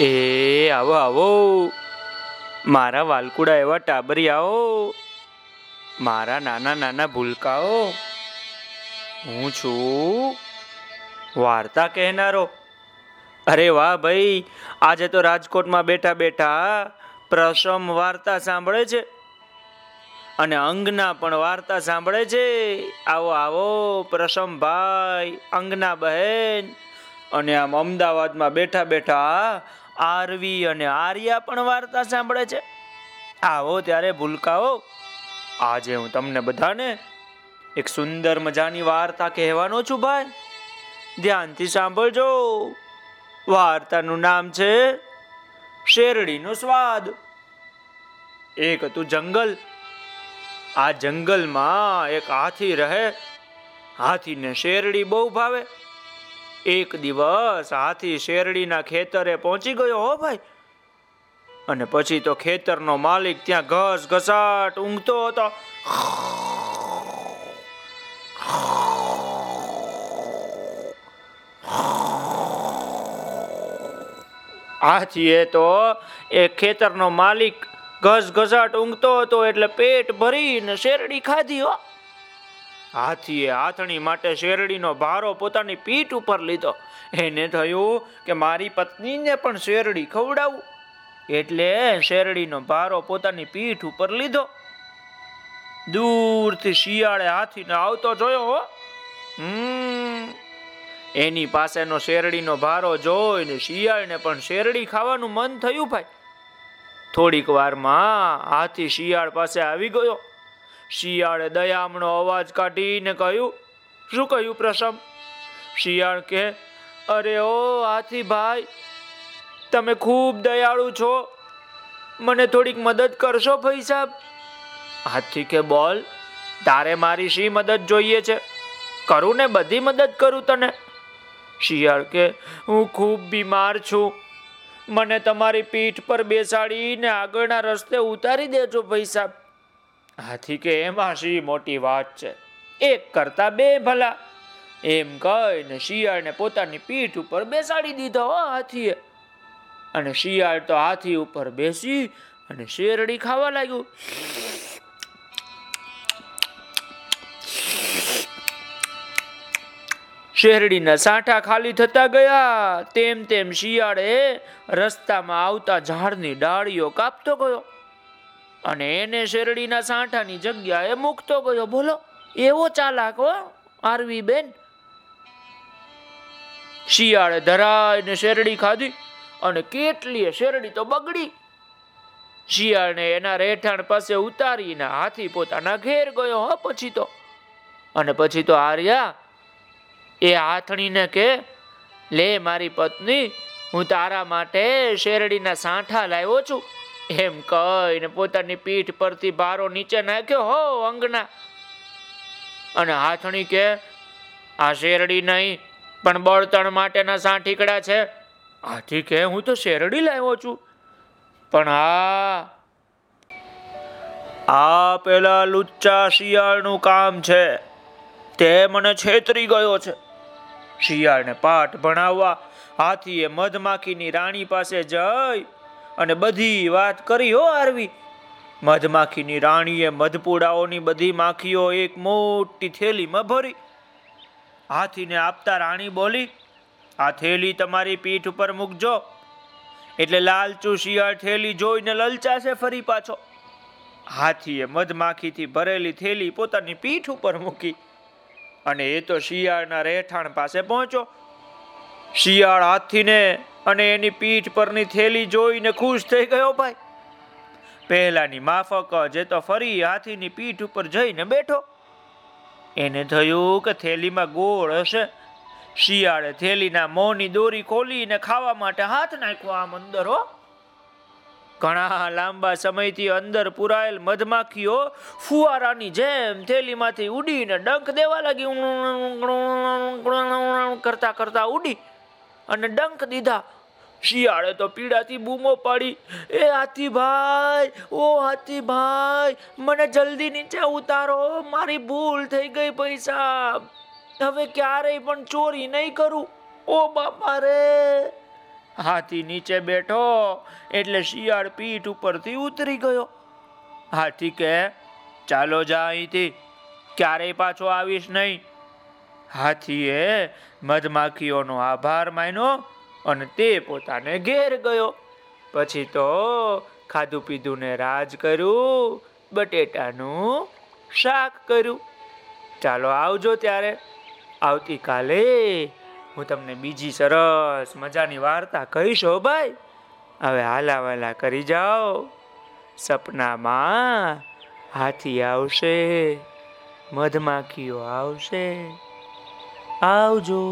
એ, આવો આવો. મારા વાલકુડા એવા ટાબરી આવો મારા નાના નાના ભૂલકાઓ. હું છું વાર્તા કહેનારો. અરે વાહ ભાઈ, આજે તો રાજકોટમાં બેઠા બેઠા પ્રસમ વાર્તા સાંભળે છે. અને અંગના પણ વાર્તા સાંભળે છે. આવો આવો, પ્રસમભાઈ, અંગના બહેન. અને આમ અમદાવાદમાં બેઠા બેઠા આરવી અને આર્યા પણ વાર્તા સાંભળે છે. આવો ત્યારે ભૂલકાઓ. આજે હું તમને બધાને એક સુંદર મજાની વાર્તા કહેવાનો છું ભાઈ. ધ્યાનથી સાંભળજો. વાર્તાનું નામ છે શેરડીનો સ્વાદ. એક હતું જંગલ. આ જંગલમાં એક હાથી રહે. હાથીને શેરડી બહુ ભાવે. એક દિવસ હાથી શેરડીના ખેતરે પહોંચી ગયો, હો ભાઈ. અને પછી તો ખેતરનો માલિક ત્યાં ઘસ ઘસાટ ઊંઘતો હતો. હાથીએ તો એ ખેતરનો માલિક ઘસ ઘસાટ ઊંઘતો હતો એટલે પેટ ભરીને શેરડી ખાધી, હો. હાથીએ હાથણી માટે શેરડીનો ભારો પોતાની પીઠ ઉપર લીધો. એને થયું કે મારી પત્નીને પણ શેરડી ખવડાવું. એટલે શેરડીનો ભારો પોતાની પીઠ ઉપર લીધો. દૂરથી શિયાળે હાથીને આવતો જોયો હો. એની પાસેનો શેરડીનો ભારો જોઈને શિયાળને પણ શેરડી ખાવાનું મન થયું ભાઈ. થોડીક વારમાં હાથી શિયાળ પાસે આવી ગયો. શિયાળે દયામણો અવાજ કાઢીને કહ્યું, શું કહ્યું પ્રસમ શિયાળ કે, અરે ઓ હાથી ભાઈ, તમે ખૂબ દયાળુ છો. મને થોડીક મદદ કરશો ભાઈ સાહેબ? હાથી કે, બોલ, તારે મારી શી મદદ જોઈએ છે? કરું ને બધી મદદ કરું તને. શિયાળ કે, હું ખૂબ બીમાર છું. મને તમારી પીઠ પર બેસાડીને આગળના રસ્તે ઉતારી દેજો ભાઈ સાહેબ. હાથી કે, એમાં શી મોટી વાત છે? એક કરતા બે ભલા. એમ કહીને શિયાળને પોતાની પીઠ ઉપર બેસાડી દીધો હાથીએ. અને શિયાળ તો હાથી ઉપર બેસી અને શેરડી ખાવા લાગ્યું. શેરડીના સાંઠા ખાલી થતા ગયા. તેમ તેમ શિયાળે રસ્તામાં આવતા ઝાડની ડાળીઓ કાપતો ગયો. અને એને શેરડીના સાંઠાની જગ્યાએ મૂકતો ગયો. બોલો, એવો ચાલાક હો આરવી બેન શિયાળે ધરાઈને શેરડી ખાધી અને કેટલીય શેરડી તો બગડી. શિયાળને એના રહેઠાણ પાસે ઉતારીને હાથી પોતાના ઘેર ગયો, હો, પછી તો. અને પછી તો આર્યા, એ હાથણીને કે, લે મારી પત્ની, હું તારા માટે શેરડીના સાંઠા લાવ્યો છું. એમ કહીને પોતાની પીઠ પરથી ભારો નીચે નાખ્યો, હો, અંગના. અને હાથણી કે, આ શેરડી નહીં, પણ બળતણ માટેના સાંઠીકડા છે. હાથી કે, હું તો શેરડી લાવ્યો છું. પણ આ આ પેલા લુચ્ચા શિયાળનું કામ છે. તે મને છેતરી ગયો છે. શિયાળને પાઠ ભણાવવા હાથીએ મધમાખીની રાણી પાસે જઈ અને બધી વાત કરી હો, આરવી. મધમાખીની રાણીએ મધપુડાઓની બધી માખીઓ એક મોટી થેલીમાં ભરી. હાથીને આપતા રાણી બોલી, આ થેલી તમારી પીઠ ઉપર મૂકજો. એટલે લાલચુ શિયાળ થેલી જોઈને લલચાશે ફરી પાછો. હાથીએ મધમાખીથી ભરેલી થેલી પોતાની પીઠ ઉપર મૂકી અને એ તો શિયાળના રહેઠાણ પાસે પહોંચો શિયાળ હાથીને અને એની પીઠ પરની થેલી જોઈને ખુશ થઈ ગયો ભાઈ. પહેલાની માફક જે તો ફરી હાથીની પીઠ ઉપર જઈને બેઠો. એને થયું કે થેલીમાં ગોળ હશે. શિયાળે થેલીના મોંની દોરી ખોલીને ખાવા માટે હાથ નાખ્યો આમ અંદર હો. ઘણા લાંબા સમયથી અંદર પુરાયેલ મધમાખીઓ ફુવારાની જેમ થેલીમાંથી ઉડીને ડંખ દેવા લાગી. કરતા કરતા ઉડી અને ડંખ દીધા. શિયાળે તો પીડાથી બૂમો પાડી, એ હાથીભાઈ ઓ હાથીભાઈ મને જલ્દી નીચે ઉતારો, મારી ભૂલ થઈ ગઈ પૈસા. હવે ક્યારેય પણ ચોરી નહીં કરું. ઓ બાપા રે. હાથી નીચે બેઠો, એટલે શિયાળ પીઠ ઉપરથી ઉતરી ગયો. હાથી કે, ચાલો જા અહીંથી, ક્યારેય પાછો આવીશ નહીં. હાથીએ મધમાખીઓનો આભાર માન્યો અને તે પોતાને ઘેર ગયો. પછી તો ખાધું પીધું ને રાજ કર્યું, બટેટાનું શાક કર્યું. ચાલો આવજો ત્યારે. આવતીકાલે હું તમને બીજી સરસ મજાની વાર્તા કહીશ ભાઈ. હવે હાલાવાલા કરી જાઓ. સપનામાં હાથી આવશે, મધમાખીઓ આવશે. આવજો.